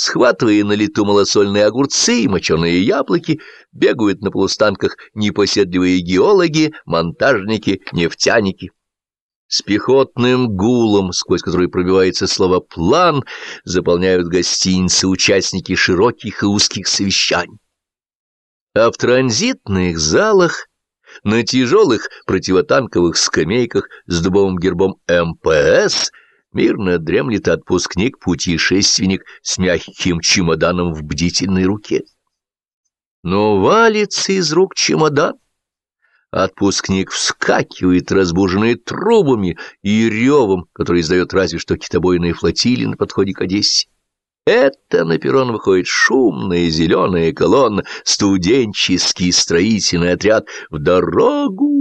схватывая на лету малосольные огурцы и моченые яблоки, бегают на полустанках непоседливые геологи, монтажники, нефтяники. С пехотным гулом, сквозь который пробивается слово «план», заполняют гостиницы участники широких и узких совещаний. А в транзитных залах, на тяжелых противотанковых скамейках с дубовым гербом МПС мирно дремлет отпускник-путешественник с мягким чемоданом в бдительной руке. Но валится из рук чемодан. Отпускник вскакивает, разбуженный трубами и ревом, который издает разве что китобойные флотилии на подходе к Одессе. Это на перрон выходит шумная зеленая колонна, студенческий строительный отряд в дорогу.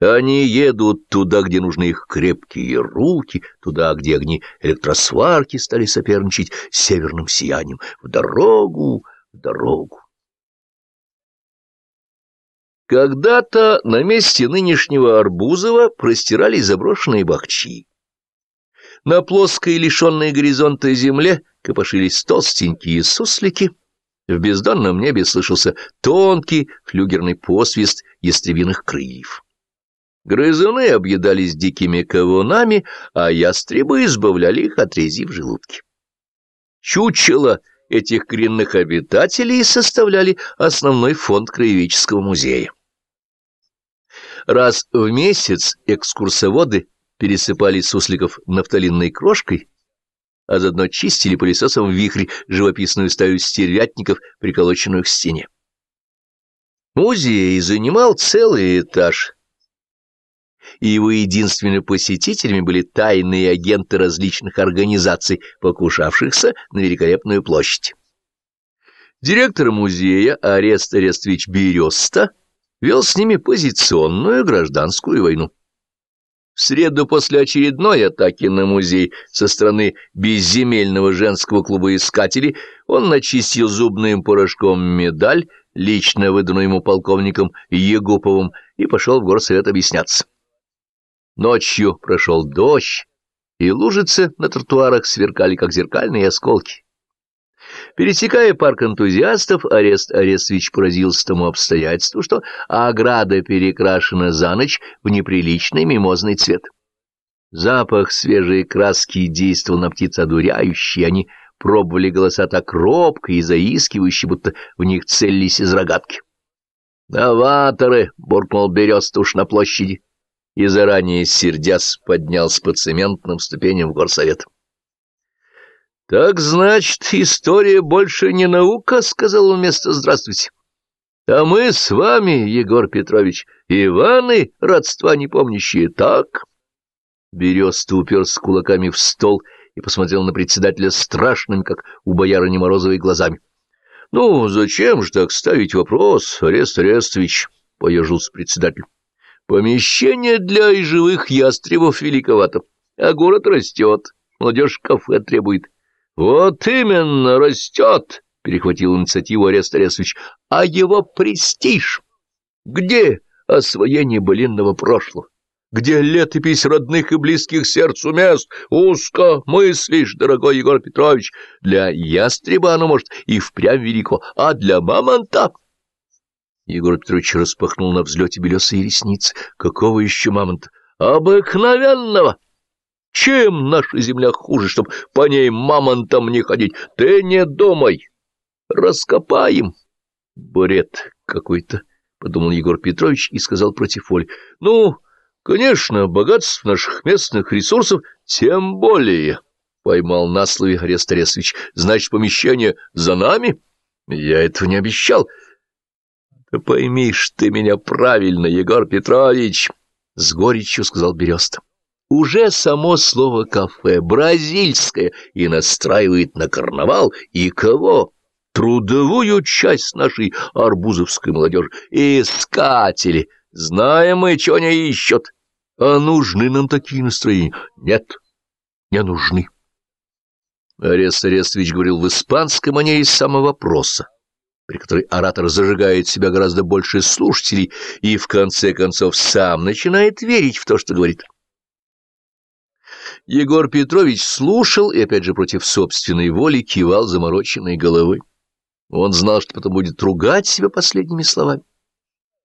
Они едут туда, где нужны их крепкие руки, туда, где огни электросварки стали соперничать с северным сиянием. В дорогу, в дорогу. Когда-то на месте нынешнего Арбузова простирались заброшенные бахчи. На плоской, лишенной горизонта земле копошились толстенькие суслики. В бездонном небе слышался тонкий флюгерный посвист ястребиных крыльев. Грызуны объедались дикими кавунами, а ястребы избавляли их от рези в желудке. Чучело этих коренных обитателей составляли основной фонд краеведческого музея. Раз в месяц экскурсоводы пересыпали сусликов нафталинной крошкой, а заодно чистили пылесосом в вихрь живописную стаю стервятников, приколоченную к стене. Музей занимал целый этаж, и его единственными посетителями были тайные агенты различных организаций, покушавшихся на великолепную площадь. Директор музея Арест Арестович Береста вел с ними позиционную гражданскую войну. В среду после очередной атаки на музей со стороны безземельного женского клуба искателей он начистил зубным порошком медаль, лично выданную ему полковником Егуповым, и пошел в горсовет объясняться. Ночью прошел дождь, и лужицы на тротуарах сверкали, как зеркальные осколки. Пересекая парк энтузиастов, Арест Арестович поразился тому обстоятельству, что ограда перекрашена за ночь в неприличный мимозный цвет. Запах свежей краски действовал на птиц одуряющий, они пробовали голоса так робко и заискивающе, будто в них целились из рогатки. «Новаторы!» — буркнул Берест уж на площади, и заранее сердясь поднялся по цементным ступеням в горсовет. — Так, значит, история больше не наука, — сказал он вместо «здравствуйте». — А мы с вами, Егор Петрович, Иваны, родства не помнящие, так? Береста уперся кулаками в стол и посмотрел на председателя страшным, как у боярыни Морозовой, глазами. — Ну, зачем же так ставить вопрос, Арест Арестович? — поежился председатель. — Помещение для и живых ястребов великовато, а город растет, молодежь кафе требует. — «Вот именно, растет!» — перехватил инициативу Арест Арестович. «А его престиж? Где освоение былинного прошлого? Где летопись родных и близких сердцу мест? Узко мыслишь, дорогой Егор Петрович. Для ястреба оно, может, и впрямь велико, а для мамонта...» Егор Петрович распахнул на взлете белесые ресницы. «Какого еще мамонта?» «Обыкновенного!» Чем наша земля хуже, чтоб по ней мамонтом не ходить? Ты не думай. Раскопаем. Бред какой-то, — подумал Егор Петрович и сказал против Оли. Ну, конечно, богатств наших местных ресурсов тем более. Поймал на слове Арест Арестович. Значит, помещение за нами? Я этого не обещал. Да поймишь ты меня правильно, Егор Петрович, — с горечью сказал Береста. Уже само слово «кафе» бразильское и настраивает на карнавал, и кого? Трудовую часть нашей арбузовской молодежи. Искатели. Знаем мы, что они ищут. А нужны нам такие настроения? Нет, не нужны. Арест Арестович говорил в испанской манере с самого вопроса, при которой оратор зажигает себя гораздо больше слушателей и, в конце концов, сам начинает верить в то, что говорит. Егор Петрович слушал и, опять же, против собственной воли кивал замороченной головой. Он знал, что потом будет ругать себя последними словами.